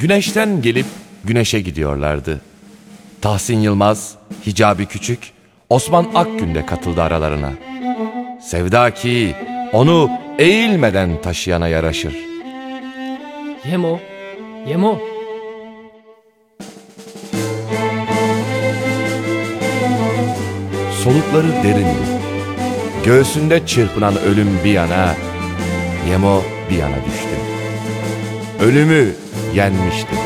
güneşten gelip güneşe gidiyorlardı. Tahsin Yılmaz, Hicabi Küçük, Osman Akgün de katıldı aralarına. Sevda ki onu eğilmeden taşıyana yaraşır. Yemo, Yemo. Solukları derindi. Göğsünde çırpınan ölüm bir yana, Yemo bir yana düştü. Ölümü yenmişti.